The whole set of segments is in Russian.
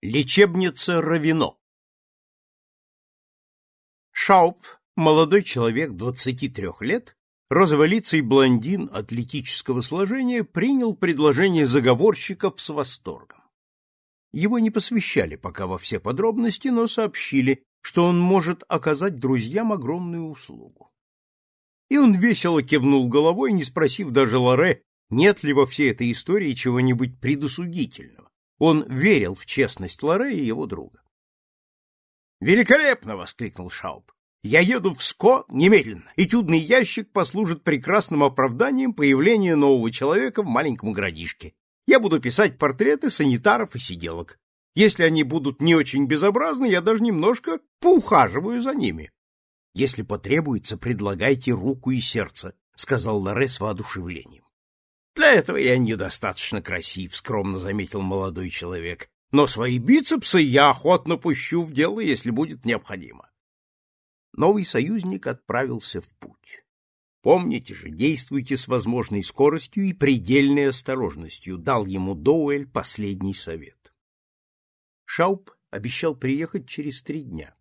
Лечебница Равино Шауп, молодой человек 23 лет, розоволицый блондин атлетического сложения, принял предложение заговорщиков с восторгом. Его не посвящали пока во все подробности, но сообщили, что он может оказать друзьям огромную услугу. И он весело кивнул головой, не спросив даже Лоре, нет ли во всей этой истории чего-нибудь предосудительного. Он верил в честность Лоре и его друга. «Великолепно!» — воскликнул Шауп. «Я еду в СКО немедленно. Этюдный ящик послужит прекрасным оправданием появления нового человека в маленьком городишке. Я буду писать портреты санитаров и сиделок. Если они будут не очень безобразны, я даже немножко поухаживаю за ними. Если потребуется, предлагайте руку и сердце, сказал Лоре с воодушевлением. Для этого я недостаточно красив, скромно заметил молодой человек. Но свои бицепсы я охотно пущу в дело, если будет необходимо. Новый союзник отправился в путь. Помните же, действуйте с возможной скоростью и предельной осторожностью, дал ему Доуэль последний совет. Шауп обещал приехать через три дня.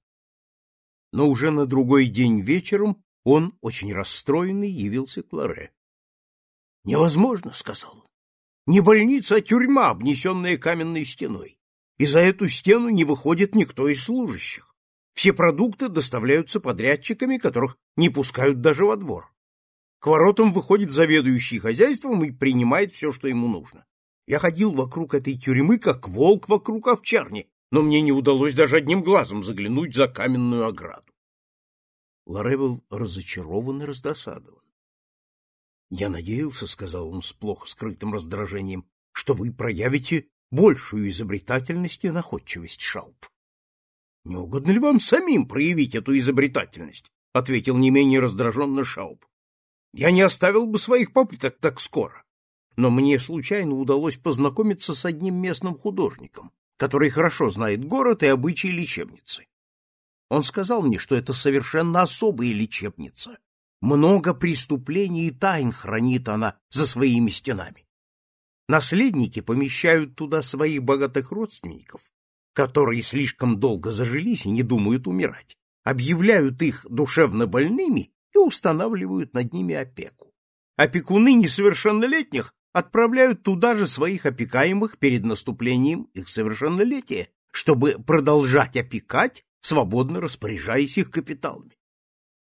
Но уже на другой день вечером он, очень расстроенный, явился к Лоре. Невозможно, сказал он. Не больница, а тюрьма, обнесенная каменной стеной. И за эту стену не выходит никто из служащих. Все продукты доставляются подрядчиками, которых не пускают даже во двор. К воротам выходит заведующий хозяйством и принимает все, что ему нужно. Я ходил вокруг этой тюрьмы, как волк вокруг овчарни, но мне не удалось даже одним глазом заглянуть за каменную ограду. Лоре был разочарован и раздосадован. Я надеялся, — сказал он с плохо скрытым раздражением, — что вы проявите большую изобретательность и находчивость, Шауп. — Не угодно ли вам самим проявить эту изобретательность? — ответил не менее раздраженно Шауп. — Я не оставил бы своих попыток так скоро. Но мне случайно удалось познакомиться с одним местным художником, который хорошо знает город и обычаи лечебницы. Он сказал мне, что это совершенно особая лечебница, много преступлений и тайн хранит она за своими стенами. Наследники помещают туда своих богатых родственников, которые слишком долго зажились и не думают умирать, объявляют их душевно больными и устанавливают над ними опеку. Опекуны несовершеннолетних отправляют туда же своих опекаемых перед наступлением их совершеннолетия, чтобы продолжать опекать, свободно распоряжаясь их капиталами.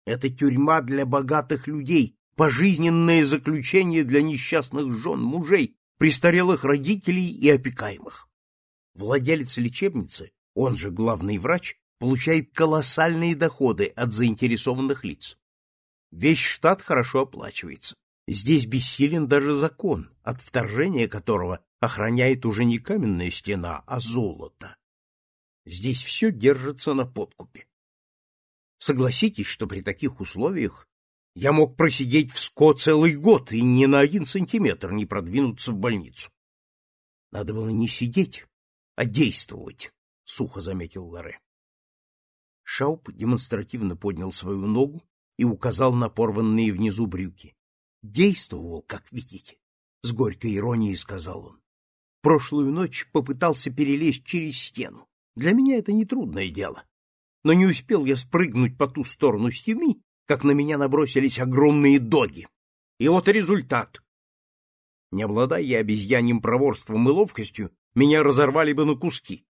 Это тюрьма для богатых людей, пожизненное заключение для несчастных жен, мужей, престарелых родителей и опекаемых. Владелец лечебницы, он же главный врач, получает колоссальные доходы от заинтересованных лиц. Весь штат хорошо оплачивается. Здесь бессилен даже закон, от вторжения которого охраняет уже не каменная стена, а золото. Здесь все держится на подкупе. Согласитесь, что при таких условиях я мог просидеть в СКО целый год и ни на один сантиметр не продвинуться в больницу. Надо было не сидеть, а действовать, — сухо заметил Лоре. Шауп демонстративно поднял свою ногу и указал на порванные внизу брюки. Действовал, как видите, — с горькой иронией сказал он. Прошлую ночь попытался перелезть через стену. Для меня это нетрудное дело но не успел я спрыгнуть по ту сторону стены, как на меня набросились огромные доги. И вот результат. Не обладая я обезьяньим проворством и ловкостью, меня разорвали бы на куски.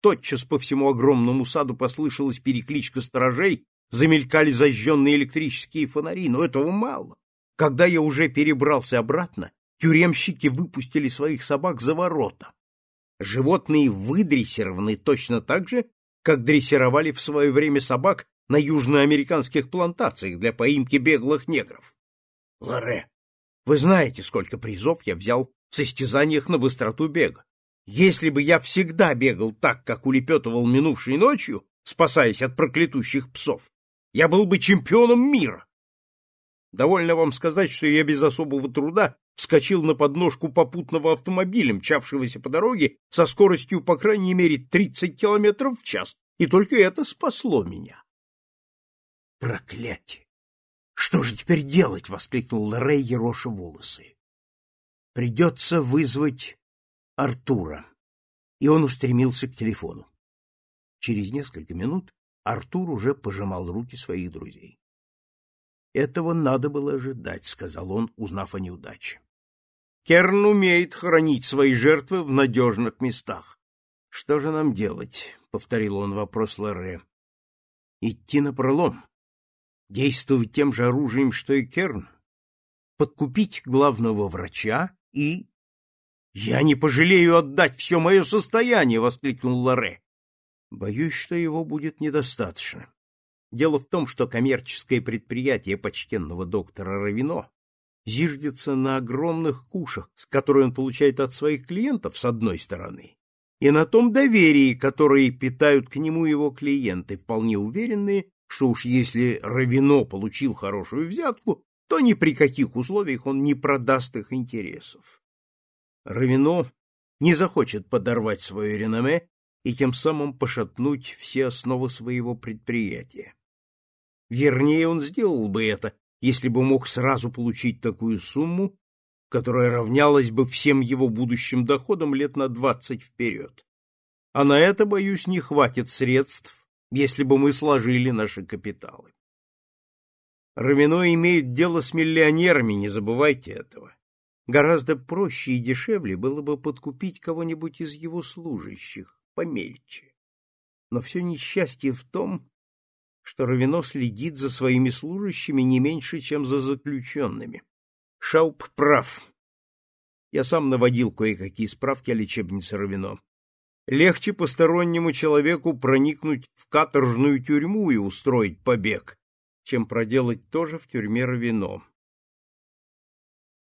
Тотчас по всему огромному саду послышалась перекличка сторожей, замелькали зажженные электрические фонари, но этого мало. Когда я уже перебрался обратно, тюремщики выпустили своих собак за ворота. Животные выдрессированы точно так же, как дрессировали в свое время собак на южноамериканских плантациях для поимки беглых негров. Лоре, вы знаете, сколько призов я взял в состязаниях на быстроту бега. Если бы я всегда бегал так, как улепетывал минувшей ночью, спасаясь от проклятущих псов, я был бы чемпионом мира. Довольно вам сказать, что я без особого труда вскочил на подножку попутного автомобиля, мчавшегося по дороге со скоростью, по крайней мере, 30 километров в час, и только это спасло меня. Проклятие! Что же теперь делать? — воскликнул Лорей, ероша волосы. Придется вызвать Артура. и он устремился к телефону. Через несколько минут Артур уже пожимал руки своих друзей. «Этого надо было ожидать», — сказал он, узнав о неудаче. «Керн умеет хранить свои жертвы в надежных местах. Что же нам делать?» — повторил он вопрос Лоре. «Идти на пролом? Действовать тем же оружием, что и Керн? Подкупить главного врача и «Я не пожалею отдать все мое состояние!» — воскликнул Лоре. «Боюсь, что его будет недостаточно. Дело в том, что коммерческое предприятие почтенного доктора Равино зиждется на огромных кушах, с которых он получает от своих клиентов, с одной стороны, и на том доверии, которое питают к нему его клиенты, вполне уверенные, что уж если Равино получил хорошую взятку, то ни при каких условиях он не продаст их интересов. Равино не захочет подорвать свое реноме и тем самым пошатнуть все основы своего предприятия. Вернее, он сделал бы это, если бы мог сразу получить такую сумму, которая равнялась бы всем его будущим доходам лет на двадцать вперед. А на это, боюсь, не хватит средств, если бы мы сложили наши капиталы. Равино имеет дело с миллионерами, не забывайте этого. Гораздо проще и дешевле было бы подкупить кого-нибудь из его служащих, помельче. Но все несчастье в том, что Равино следит за своими служащими не меньше, чем за заключенными. Шауп прав. Я сам наводил кое-какие справки о лечебнице Равино. Легче постороннему человеку проникнуть в каторжную тюрьму и устроить побег, чем проделать то же в тюрьме Равино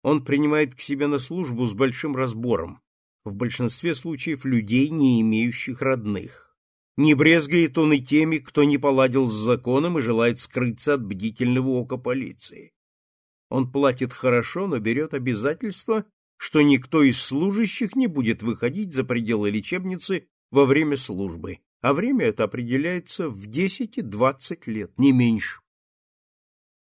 он принимает к себе на службу с большим разбором, в большинстве случаев людей, не имеющих родных. Не брезгает он и теми, кто не поладил с законом и желает скрыться от бдительного ока полиции. Он платит хорошо, но берет обязательство, что никто из служащих не будет выходить за пределы лечебницы во время службы, а время это определяется в 10-20 лет, не меньше.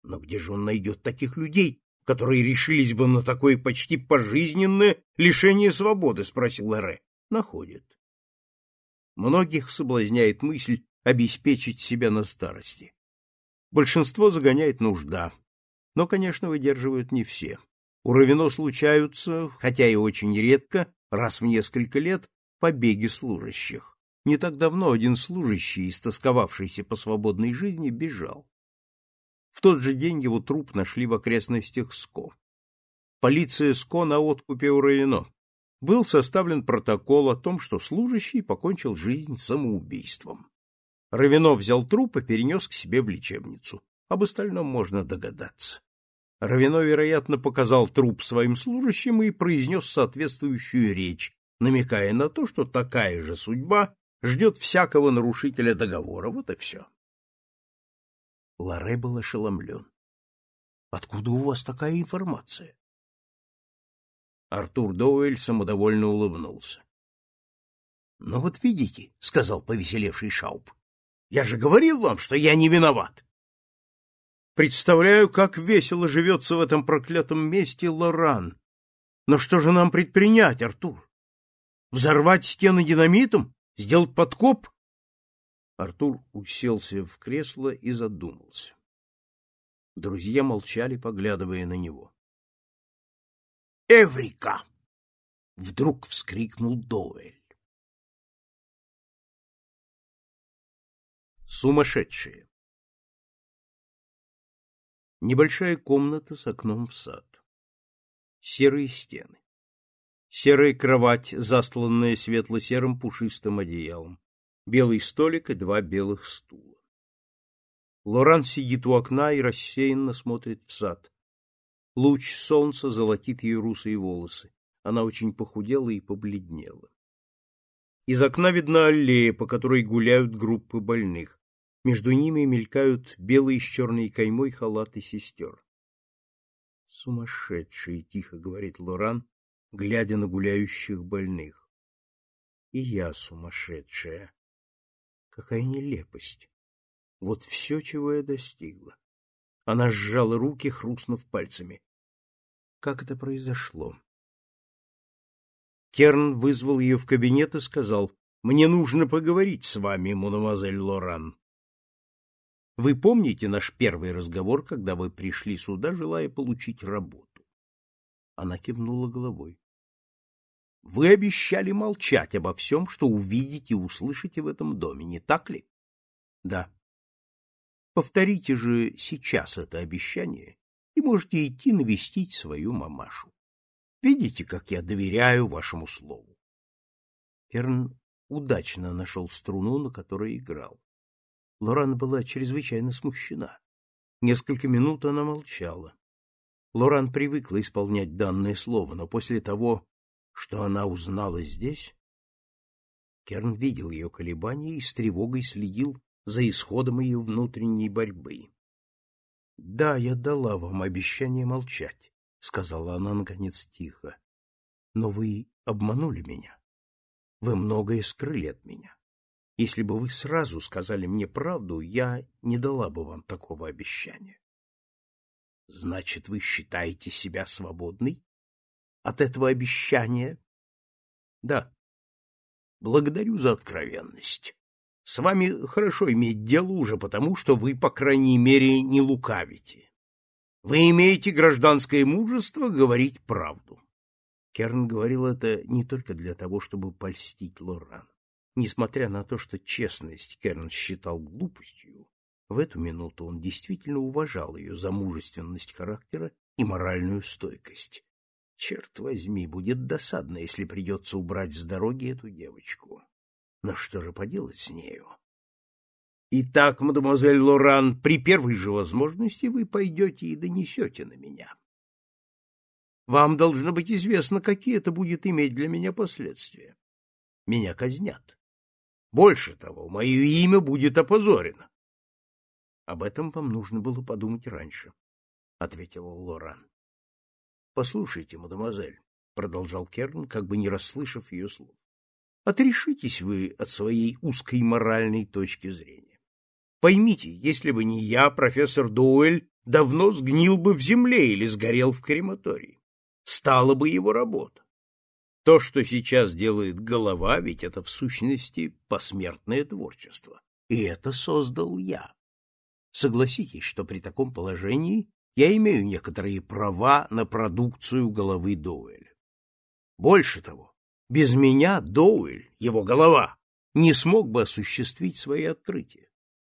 Но где же он найдет таких людей, которые решились бы на такое почти пожизненное лишение свободы, спросил Лоре. Находят. Многих соблазняет мысль обеспечить себя на старости. Большинство загоняет нужда, но, конечно, выдерживают не все. У Равино случаются, хотя и очень редко, раз в несколько лет, побеги служащих. Не так давно один служащий, истосковавшийся по свободной жизни, бежал. В тот же день его труп нашли в окрестностях СКО. Полиция СКО на откупе у Равино. Был составлен протокол о том, что служащий покончил жизнь самоубийством. Равино взял труп и перенес к себе в лечебницу. Об остальном можно догадаться. Равино, вероятно, показал труп своим служащим и произнес соответствующую речь, намекая на то, что такая же судьба ждет всякого нарушителя договора. Вот и все. Ларе был ошеломлен. — Откуда у вас такая информация? Артур Доуэль самодовольно улыбнулся. — Ну вот видите, — сказал повеселевший Шауп, — я же говорил вам, что я не виноват. Представляю, как весело живется в этом проклятом месте Лоран. Но что же нам предпринять, Артур? Взорвать стены динамитом? Сделать подкоп? Артур уселся в кресло и задумался. Друзья молчали, поглядывая на него. «Эврика!» — вдруг вскрикнул Доуэль. Сумасшедшие Небольшая комната с окном в сад. Серые стены. Серая кровать, застланная светло-серым пушистым одеялом белый столик и два белых стула. Лоран сидит у окна и рассеянно смотрит в сад. Луч солнца золотит ей русые волосы. Она очень похудела и побледнела. Из окна видна аллея, по которой гуляют группы больных. Между ними мелькают белые с черной каймой халаты сестер. «Сумасшедшие!» — тихо говорит Лоран, глядя на гуляющих больных. «И я сумасшедшая!» Какая нелепость! Вот все, чего я достигла. Она сжала руки, хрустнув пальцами. Как это произошло? Керн вызвал ее в кабинет и сказал, «Мне нужно поговорить с вами, мадемуазель Лоран. Вы помните наш первый разговор, когда вы пришли сюда, желая получить работу?» Она кивнула головой. «Вы обещали молчать обо всем, что увидите и услышите в этом доме, не так ли?» «Да». «Повторите же сейчас это обещание, и можете идти навестить свою мамашу. Видите, как я доверяю вашему слову. Керн удачно нашел струну, на которой играл. Лоран была чрезвычайно смущена. Несколько минут она молчала. Лоран привыкла исполнять данное слово, но после того, что она узнала здесь, Керн видел ее колебания и с тревогой следил за исходом ее внутренней борьбы. — Да, я дала вам обещание молчать сказала она наконец тихо. Но вы обманули меня. Вы многое скрыли от меня. Если бы вы сразу сказали мне правду, я не дала бы вам такого обещания. Значит, вы считаете себя свободной от этого обещания? Да. Благодарю за откровенность. С вами хорошо иметь дело уже потому, что вы, по крайней мере, не лукавите. Вы имеете гражданское мужество говорить правду. Керн говорил это не только для того, чтобы польстить Лоран. Несмотря на то, что честность Керн считал глупостью, в эту минуту он действительно уважал ее за мужественность характера и моральную стойкость. Черт возьми, будет досадно, если придется убрать с дороги эту девочку. Но что же поделать с нею? Итак, мадемуазель Лоран, при первой же возможности вы пойдете и донесете на меня. Вам должно быть известно, какие это будет иметь для меня последствия. Меня казнят. Больше того, мое имя будет опозорено. — Об этом вам нужно было подумать раньше, — ответила Лоран. — Послушайте, мадемуазель, — продолжал Керн, как бы не расслышав ее слов, — отрешитесь вы от своей узкой моральной точки зрения. Поймите, если бы не я, профессор Дуэль давно сгнил бы в земле или сгорел в крематории. Стала бы его работа. То, что сейчас делает голова, ведь это в сущности посмертное творчество. И это создал я. Согласитесь, что при таком положении я имею некоторые права на продукцию головы Доуэля. Больше того, без меня Доуэль, его голова, не смог бы осуществить свои открытия.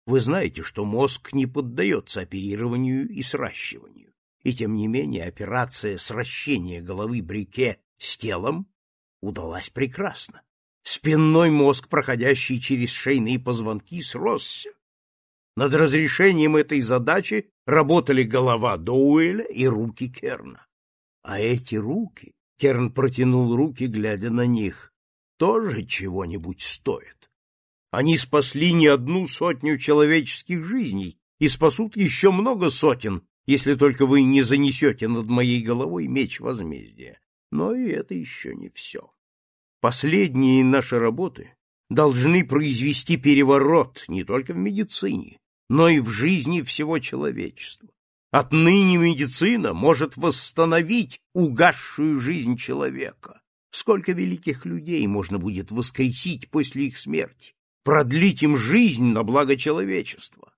Вы знаете, что мозг не поддается оперированию и сращиванию. И тем не менее операция сращения головы Брике с телом удалась прекрасно. Спинной мозг, проходящий через шейные позвонки, сросся. Над разрешением этой задачи работали голова Доуэля и руки Керна. А эти руки, Керн протянул руки, глядя на них, тоже чего-нибудь стоят. Они спасли не одну сотню человеческих жизней и спасут еще много сотен, если только вы не занесете над моей головой меч возмездия. Но и это еще не все. Последние наши работы должны произвести переворот не только в медицине, но и в жизни всего человечества. Отныне медицина может восстановить угасшую жизнь человека. Сколько великих людей можно будет воскресить после их смерти? продлить им жизнь на благо человечества.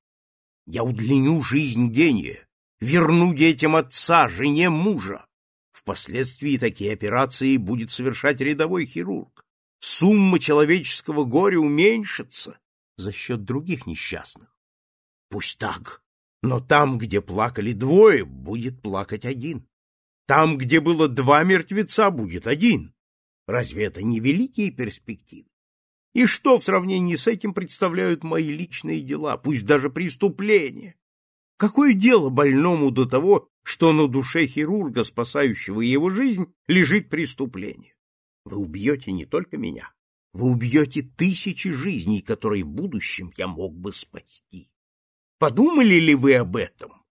Я удлиню жизнь гения, верну детям отца, жене мужа. Впоследствии такие операции будет совершать рядовой хирург. Сумма человеческого горя уменьшится за счет других несчастных. Пусть так, но там, где плакали двое, будет плакать один. Там, где было два мертвеца, будет один. Разве это не великие перспективы? И что в сравнении с этим представляют мои личные дела, пусть даже преступления? Какое дело больному до того, что на душе хирурга, спасающего его жизнь, лежит преступление? Вы убьете не только меня, вы убьете тысячи жизней, которые в будущем я мог бы спасти. Подумали ли вы об этом?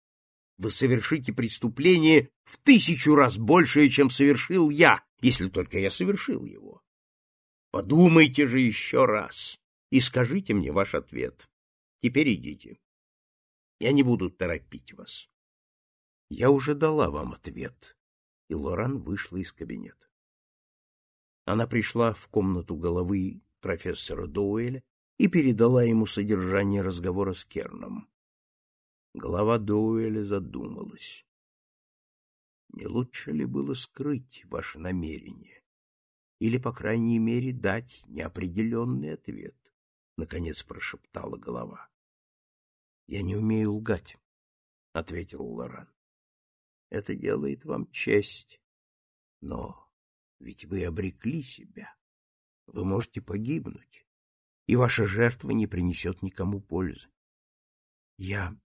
Вы совершите преступление в тысячу раз большее, чем совершил я, если только я совершил его. Подумайте же еще раз и скажите мне ваш ответ. Теперь идите. Я не буду торопить вас. Я уже дала вам ответ. И Лоран вышла из кабинета. Она пришла в комнату головы профессора Доуэля и передала ему содержание разговора с Керном. Голова Доуэля задумалась. Не лучше ли было скрыть ваше намерение? Или, по крайней мере, дать неопределенный ответ? Наконец прошептала голова. — Я не умею лгать, — ответил Лоран. — Это делает вам честь. Но ведь вы обрекли себя. Вы можете погибнуть, и ваша жертва не принесет никому пользы. — Я...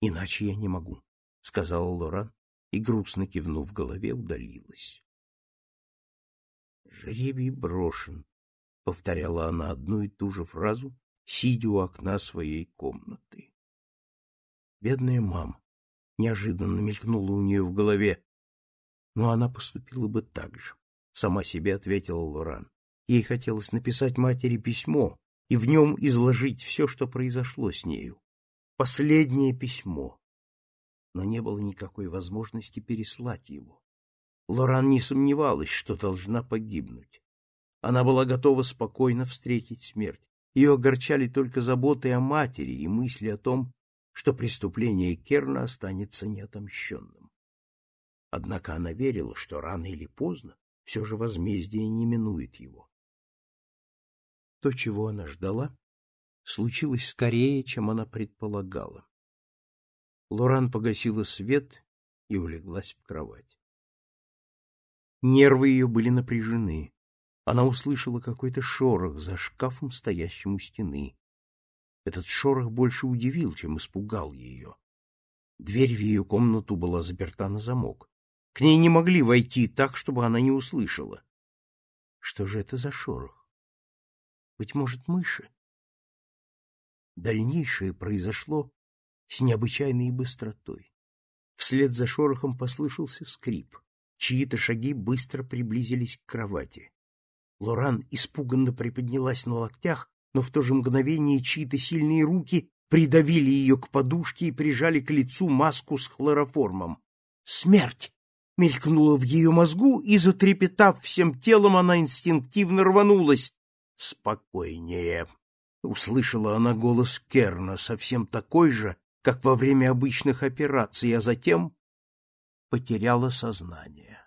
Иначе я не могу, — сказала Лоран и, грустно кивнув голове, удалилась. «Жребий брошен», — повторяла она одну и ту же фразу, сидя у окна своей комнаты. Бедная мама неожиданно мелькнула у нее в голове, но она поступила бы так же, — сама себе ответила Лоран. Ей хотелось написать матери письмо и в нем изложить все, что произошло с нею. Последнее письмо, но не было никакой возможности переслать его. Лоран не сомневалась, что должна погибнуть. Она была готова спокойно встретить смерть. Ее огорчали только заботы о матери и мысли о том, что преступление Керна останется неотомщенным. Однако она верила, что рано или поздно все же возмездие не минует его. То, чего она ждала, случилось скорее, чем она предполагала. Лоран погасила свет и улеглась в кровать. Нервы ее были напряжены. Она услышала какой-то шорох за шкафом, стоящим у стены. Этот шорох больше удивил, чем испугал ее. Дверь в ее комнату была заперта на замок. К ней не могли войти так, чтобы она не услышала. Что же это за шорох? Быть может, мыши? Дальнейшее произошло с необычайной быстротой. Вслед за шорохом послышался скрип. Чьи-то шаги быстро приблизились к кровати. Лоран испуганно приподнялась на локтях, но в то же мгновение чьи-то сильные руки придавили ее к подушке и прижали к лицу маску с хлороформом. «Смерть!» мелькнула в ее мозгу, и, затрепетав всем телом, она инстинктивно рванулась. «Спокойнее!» — услышала она голос Керна, совсем такой же, как во время обычных операций, а затем потеряла сознание.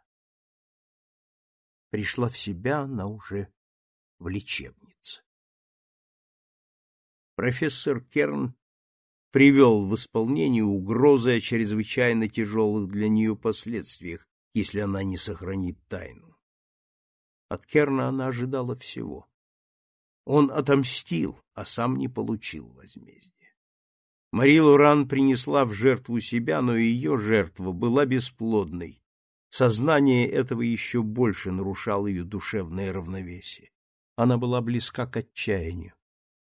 Пришла в себя она уже в лечебнице. Профессор Керн привел в исполнение угрозы о чрезвычайно тяжелых для нее последствиях, если она не сохранит тайну. От Керна она ожидала всего. Он отомстил, а сам не получил возмездия. Мари Луран принесла в жертву себя, но ее жертва была бесплодной. Сознание этого еще больше нарушало ее душевное равновесие. Она была близка к отчаянию.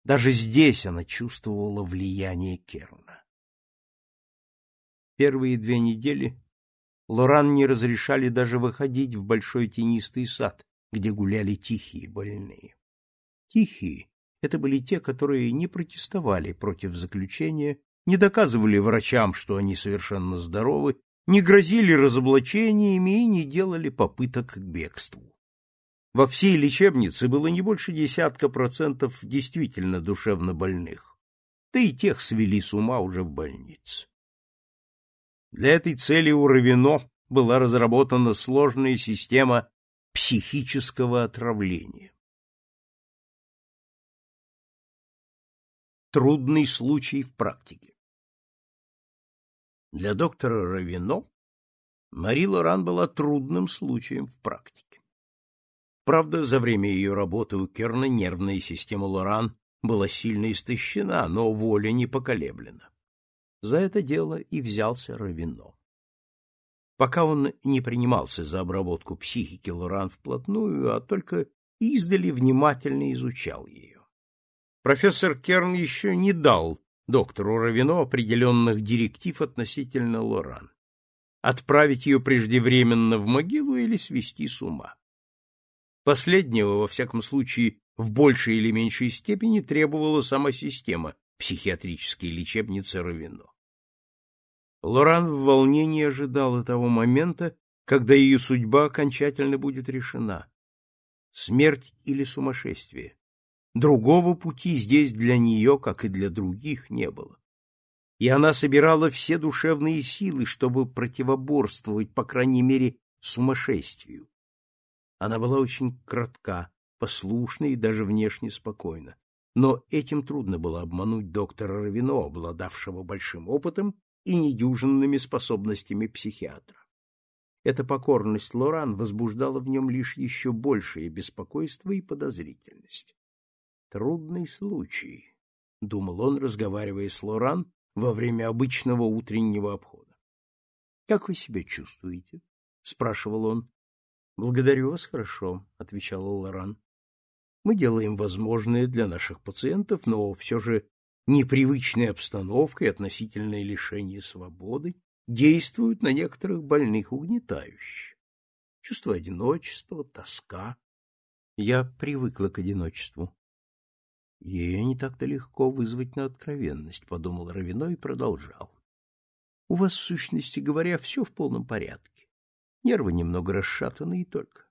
Даже здесь она чувствовала влияние Керна. Первые две недели Лоран не разрешали даже выходить в большой тенистый сад, где гуляли тихие больные. Тихие это были те, которые не протестовали против заключения, не доказывали врачам, что они совершенно здоровы, не грозили разоблачениями и не делали попыток к бегству. Во всей лечебнице было не больше десятка процентов действительно душевно больных, да и тех свели с ума уже в больнице. Для этой цели у Равино была разработана сложная система психического отравления. Трудный случай в практике. Для доктора Равино Мари Лоран была трудным случаем в практике. Правда, за время ее работы у Керна нервная система Лоран была сильно истощена, но воля не поколеблена. За это дело и взялся Равино. Пока он не принимался за обработку психики Лоран вплотную, а только издали внимательно изучал ее профессор Керн еще не дал доктору Равино определенных директив относительно Лоран. Отправить ее преждевременно в могилу или свести с ума. Последнего, во всяком случае, в большей или меньшей степени требовала сама система психиатрической лечебницы Равино. Лоран в волнении ожидала того момента, когда ее судьба окончательно будет решена. смерть или сумасшествие. Другого пути здесь для нее, как и для других, не было. И она собирала все душевные силы, чтобы противоборствовать, по крайней мере, сумасшествию. Она была очень кратка, послушна и даже внешне спокойна. Но этим трудно было обмануть доктора Равино, обладавшего большим опытом и недюжинными способностями психиатра. Эта покорность Лоран возбуждала в нем лишь еще большее беспокойство и подозрительность. «Трудный случай», — думал он, разговаривая с Лоран во время обычного утреннего обхода. «Как вы себя чувствуете?» — спрашивал он. «Благодарю вас хорошо», — отвечала Лоран. «Мы делаем возможное для наших пациентов, но все же непривычная обстановка и относительное лишение свободы действуют на некоторых больных угнетающе. Чувство одиночества, тоска. Я привыкла к одиночеству. Ее не так-то легко вызвать на откровенность, подумал Равино и продолжал. У вас, в сущности говоря, все в полном порядке. Нервы немного расшатаны и только.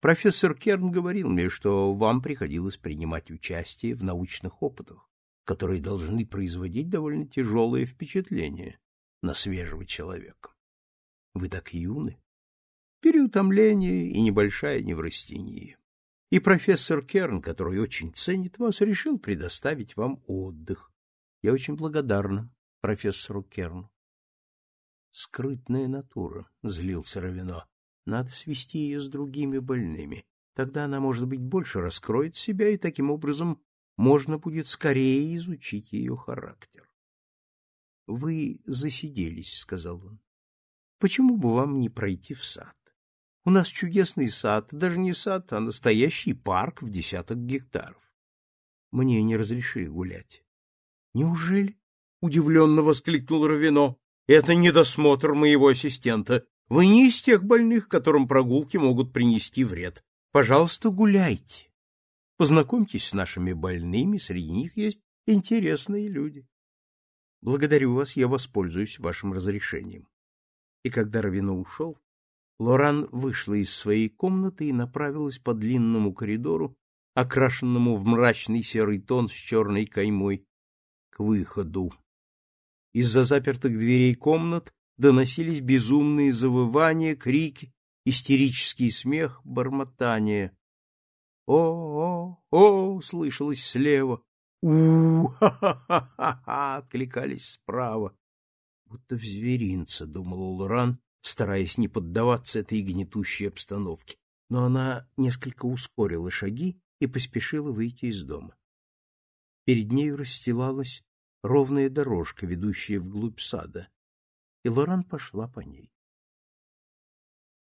Профессор Керн говорил мне, что вам приходилось принимать участие в научных опытах, которые должны производить довольно тяжелое впечатление на свежего человека. Вы так юны. Переутомление и небольшая неврастения. И профессор Керн, который очень ценит вас, решил предоставить вам отдых. Я очень благодарна профессору Керну. Скрытная натура, злился Равино. Надо свести ее с другими больными. Тогда она, может быть, больше раскроет себя, и таким образом можно будет скорее изучить ее характер. — Вы засиделись, — сказал он. — Почему бы вам не пройти в сад? У нас чудесный сад, даже не сад, а настоящий парк в десяток гектаров. Мне не разрешили гулять. — Неужели? — удивленно воскликнул Равино. — Это недосмотр моего ассистента. Вы не из тех больных, которым прогулки могут принести вред. Пожалуйста, гуляйте. Познакомьтесь с нашими больными, среди них есть интересные люди. Благодарю вас, я воспользуюсь вашим разрешением. И когда Равино ушел, Лоран вышла из своей комнаты и направилась по длинному коридору, окрашенному в мрачный серый тон с черной каймой, к выходу. Из-за запертых дверей комнат доносились безумные завывания, крики, истерический смех, бормотание. «О, о, о!» — слышалось слева у ха-ха-ха-ха! откликались справа. Будто в зверинце, думал Луран, стараясь не поддаваться этой гнетущей обстановке. Но она несколько ускорила шаги и поспешила выйти из дома. Перед нею расстилалась ровная дорожка, ведущая вглубь сада, и Лоран пошла по ней.